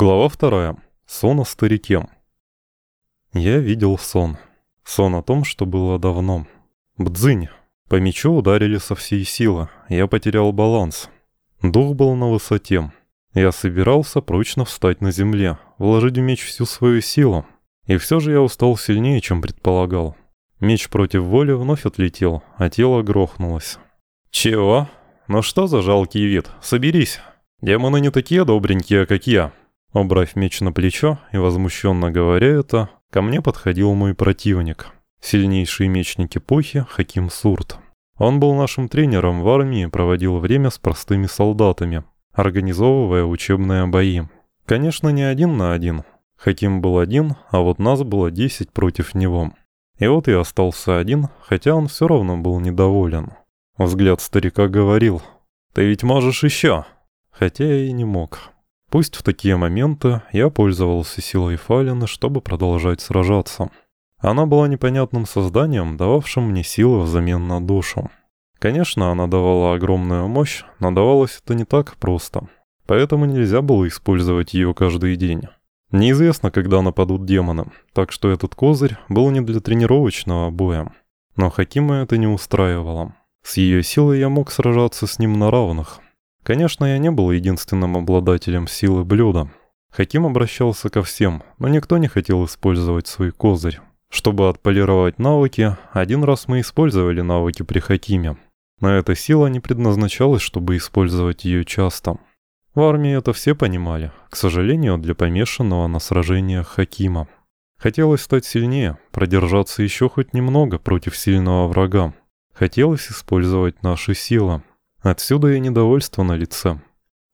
Глава вторая. Сон о старике. Я видел сон. Сон о том, что было давно. Бдзынь. По мячу ударили со всей силы. Я потерял баланс. Дух был на высоте. Я собирался прочно встать на земле, вложить в меч всю свою силу. И все же я устал сильнее, чем предполагал. Меч против воли вновь отлетел, а тело грохнулось. «Чего? Ну что за жалкий вид? Соберись. Демоны не такие добренькие, как я». Убрав меч на плечо и возмущенно говоря это, ко мне подходил мой противник. Сильнейший мечник эпохи Хаким Сурт. Он был нашим тренером в армии проводил время с простыми солдатами, организовывая учебные бои. Конечно, не один на один. Хаким был один, а вот нас было десять против него. И вот я остался один, хотя он все равно был недоволен. Взгляд старика говорил, «Ты ведь можешь еще!» Хотя я и не мог. Пусть в такие моменты я пользовался силой Фалина, чтобы продолжать сражаться. Она была непонятным созданием, дававшим мне силы взамен на душу. Конечно, она давала огромную мощь, но давалось это не так просто. Поэтому нельзя было использовать ее каждый день. Неизвестно, когда нападут демоны, так что этот козырь был не для тренировочного боя. Но Хакима это не устраивало. С ее силой я мог сражаться с ним на равных. Конечно, я не был единственным обладателем силы блюда. Хаким обращался ко всем, но никто не хотел использовать свой козырь. Чтобы отполировать навыки, один раз мы использовали навыки при Хакиме. Но эта сила не предназначалась, чтобы использовать ее часто. В армии это все понимали, к сожалению, для помешанного на сражениях Хакима. Хотелось стать сильнее, продержаться еще хоть немного против сильного врага. Хотелось использовать наши силы. Отсюда и недовольство на лице.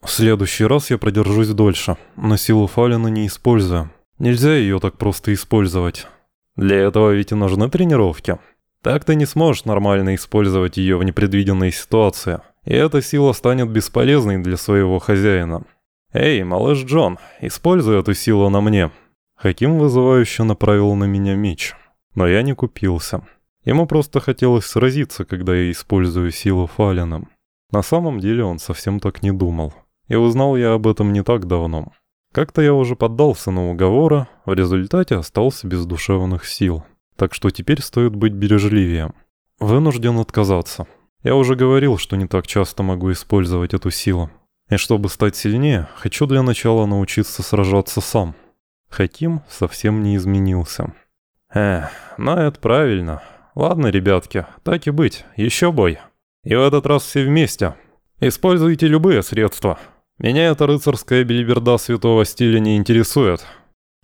В следующий раз я продержусь дольше, но силу Фалина не использую. Нельзя ее так просто использовать. Для этого ведь и нужны тренировки. Так ты не сможешь нормально использовать ее в непредвиденной ситуации. И эта сила станет бесполезной для своего хозяина. «Эй, малыш Джон, используй эту силу на мне». Хаким вызывающе направил на меня меч. Но я не купился. Ему просто хотелось сразиться, когда я использую силу Фалина. На самом деле он совсем так не думал. И узнал я об этом не так давно. Как-то я уже поддался на уговоры, в результате остался без душевных сил. Так что теперь стоит быть бережливее. Вынужден отказаться. Я уже говорил, что не так часто могу использовать эту силу. И чтобы стать сильнее, хочу для начала научиться сражаться сам. Хаким совсем не изменился. Эх, ну это правильно. Ладно, ребятки, так и быть, еще бой. И в этот раз все вместе. Используйте любые средства. Меня эта рыцарская бельберда святого стиля не интересует.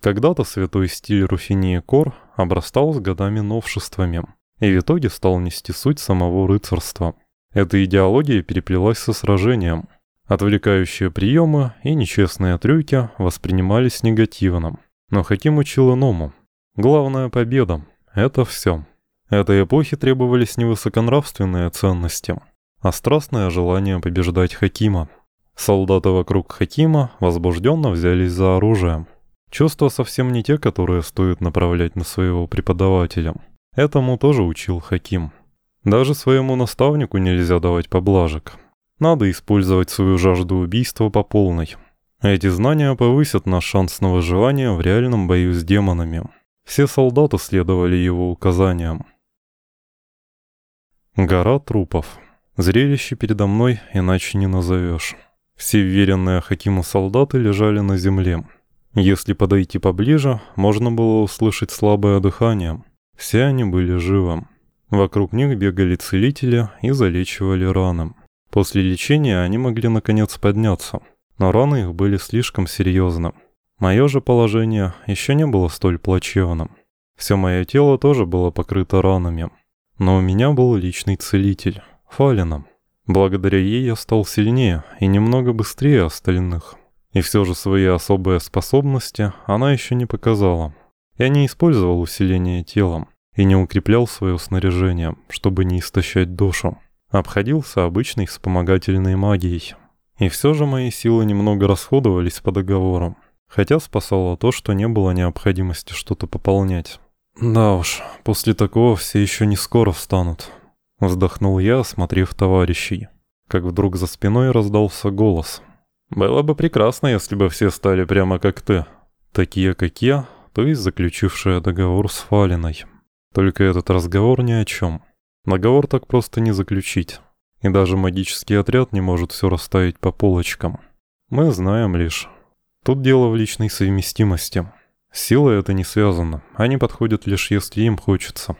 Когда-то святой стиль Руфинии Кор обрастал с годами новшествами, и в итоге стал нести суть самого рыцарства. Эта идеология переплелась со сражением. Отвлекающие приемы и нечестные трюки воспринимались негативно. Но Хаким учил иному. Главная победа — это все. Этой эпохе требовались не высоконравственные ценности, а страстное желание побеждать Хакима. Солдаты вокруг Хакима возбужденно взялись за оружие. Чувства совсем не те, которые стоит направлять на своего преподавателя. Этому тоже учил Хаким. Даже своему наставнику нельзя давать поблажек. Надо использовать свою жажду убийства по полной. Эти знания повысят наш шанс на выживание в реальном бою с демонами. Все солдаты следовали его указаниям. Гора трупов. Зрелище передо мной иначе не назовешь. Все вверенные Хакиму солдаты лежали на земле. Если подойти поближе, можно было услышать слабое дыхание. Все они были живы. Вокруг них бегали целители и залечивали раны. После лечения они могли наконец подняться, но раны их были слишком серьезны. Мое же положение еще не было столь плачевным. Все мое тело тоже было покрыто ранами. Но у меня был личный целитель, Фалина. Благодаря ей я стал сильнее и немного быстрее остальных. И все же свои особые способности она еще не показала. Я не использовал усиление телом и не укреплял свое снаряжение, чтобы не истощать душу. Обходился обычной вспомогательной магией. И все же мои силы немного расходовались по договору. Хотя спасало то, что не было необходимости что-то пополнять. «Да уж, после такого все еще не скоро встанут», — вздохнул я, осмотрев товарищей. Как вдруг за спиной раздался голос. Было бы прекрасно, если бы все стали прямо как ты. Такие, как я, то есть заключившая договор с Фалиной. Только этот разговор ни о чем. Договор так просто не заключить. И даже магический отряд не может все расставить по полочкам. Мы знаем лишь. Тут дело в личной совместимости. С силой это не связано. Они подходят лишь если им хочется.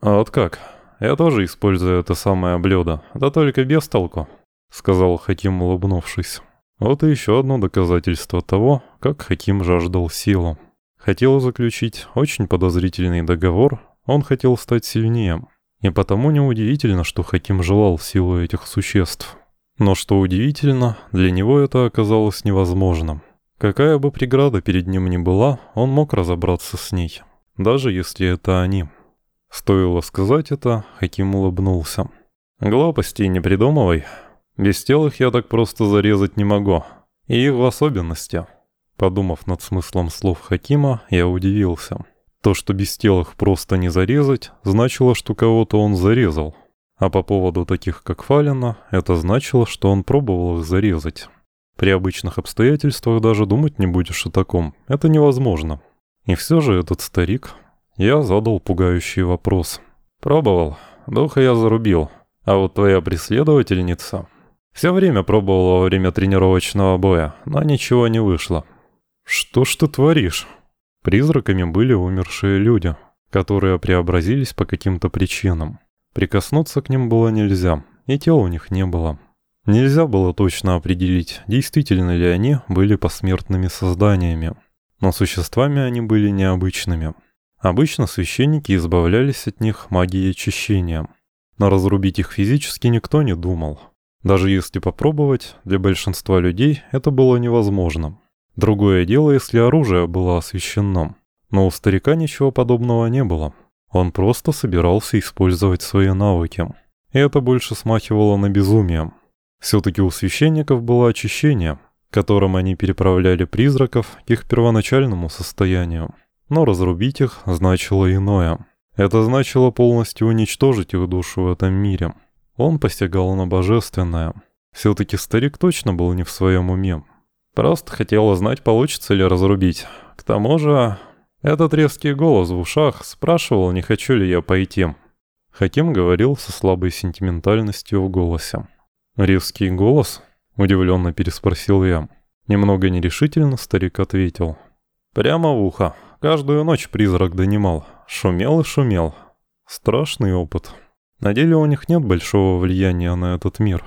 А вот как? Я тоже использую это самое блюдо. Да только без толку. Сказал Хаким, улыбнувшись. Вот и еще одно доказательство того, как Хаким жаждал силу. Хотел заключить очень подозрительный договор, он хотел стать сильнее. И потому неудивительно, что Хаким желал силу этих существ. Но что удивительно, для него это оказалось невозможным. Какая бы преграда перед ним ни была, он мог разобраться с ней. Даже если это они. Стоило сказать это, Хаким улыбнулся. «Глупостей не придумывай. Без тел их я так просто зарезать не могу. И их в особенности». Подумав над смыслом слов Хакима, я удивился. То, что без тел их просто не зарезать, значило, что кого-то он зарезал. А по поводу таких, как Фалина, это значило, что он пробовал их зарезать. При обычных обстоятельствах даже думать не будешь о таком. Это невозможно. И все же этот старик... Я задал пугающий вопрос. «Пробовал. Духа я зарубил. А вот твоя преследовательница...» Все время пробовала во время тренировочного боя, но ничего не вышло. «Что ж ты творишь?» Призраками были умершие люди, которые преобразились по каким-то причинам. Прикоснуться к ним было нельзя, и тела у них не было. Нельзя было точно определить, действительно ли они были посмертными созданиями. Но существами они были необычными. Обычно священники избавлялись от них магией очищения. Но разрубить их физически никто не думал. Даже если попробовать, для большинства людей это было невозможно. Другое дело, если оружие было освящено. Но у старика ничего подобного не было. Он просто собирался использовать свои навыки. И это больше смахивало на безумие. Все-таки у священников было очищение, которым они переправляли призраков к их первоначальному состоянию. Но разрубить их значило иное. Это значило полностью уничтожить их душу в этом мире. Он посягал на божественное. Все-таки старик точно был не в своем уме. Просто хотел узнать, получится ли разрубить. К тому же, этот резкий голос в ушах спрашивал, не хочу ли я пойти. Хаким говорил со слабой сентиментальностью в голосе. «Резкий голос?» — удивленно переспросил я. Немного нерешительно старик ответил. «Прямо в ухо. Каждую ночь призрак донимал. Шумел и шумел. Страшный опыт. На деле у них нет большого влияния на этот мир.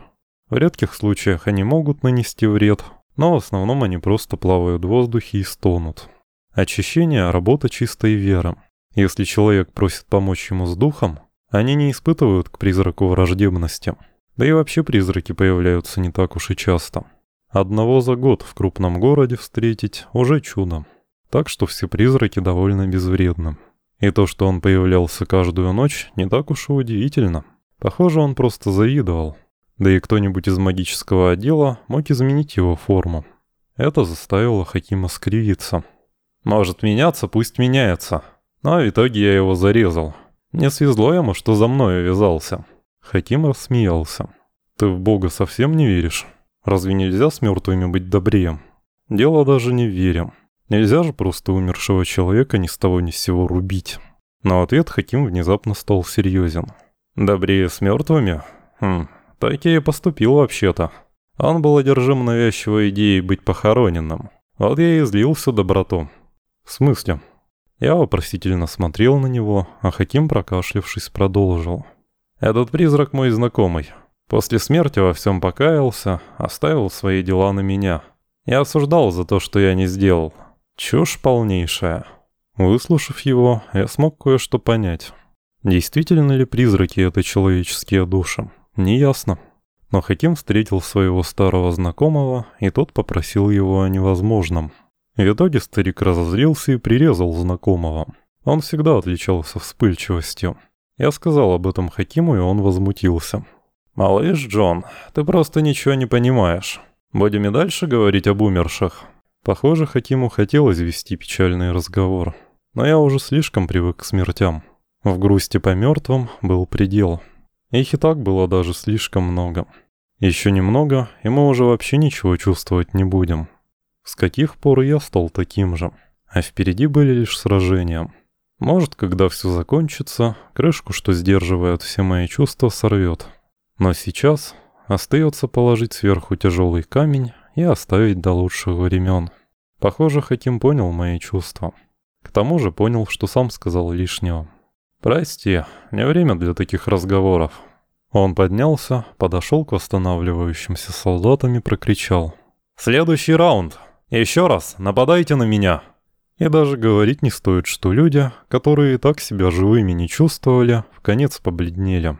В редких случаях они могут нанести вред, но в основном они просто плавают в воздухе и стонут. Очищение – работа чистой веры. Если человек просит помочь ему с духом, они не испытывают к призраку враждебности. Да и вообще призраки появляются не так уж и часто. Одного за год в крупном городе встретить – уже чудо. Так что все призраки довольно безвредны. И то, что он появлялся каждую ночь, не так уж и удивительно. Похоже, он просто завидовал. Да и кто-нибудь из магического отдела мог изменить его форму. Это заставило Хакима скривиться. «Может меняться, пусть меняется». Но в итоге я его зарезал. Не свезло ему, что за мною вязался. Хаким рассмеялся. «Ты в Бога совсем не веришь? Разве нельзя с мертвыми быть добрее? Дело даже не в вере. Нельзя же просто умершего человека ни с того ни с сего рубить». Но ответ Хаким внезапно стал серьезен. «Добрее с мертвыми? Хм, так я и поступил вообще-то. Он был одержим навязчивой идеей быть похороненным. Вот я и излил всю доброту. В смысле? Я вопросительно смотрел на него, а Хаким, прокашлявшись, продолжил. Этот призрак мой знакомый. После смерти во всем покаялся, оставил свои дела на меня. Я осуждал за то, что я не сделал. Чушь полнейшая. Выслушав его, я смог кое-что понять. Действительно ли призраки — это человеческие души? Неясно. Но Хаким встретил своего старого знакомого, и тот попросил его о невозможном. В итоге старик разозлился и прирезал знакомого. Он всегда отличался вспыльчивостью. Я сказал об этом Хакиму, и он возмутился. «Малыш Джон, ты просто ничего не понимаешь. Будем и дальше говорить об умерших?» Похоже, Хакиму хотелось вести печальный разговор. Но я уже слишком привык к смертям. В грусти по мертвым был предел. Их и так было даже слишком много. Еще немного, и мы уже вообще ничего чувствовать не будем. С каких пор я стал таким же? А впереди были лишь сражения. Может, когда все закончится, крышку, что сдерживает все мои чувства, сорвет. Но сейчас остается положить сверху тяжелый камень и оставить до лучших времен. Похоже, Хаким понял мои чувства. К тому же понял, что сам сказал лишнего. «Прости, не время для таких разговоров». Он поднялся, подошел к восстанавливающимся солдатам и прокричал. «Следующий раунд! Еще раз, нападайте на меня!» И даже говорить не стоит, что люди, которые так себя живыми не чувствовали, в конец побледнели.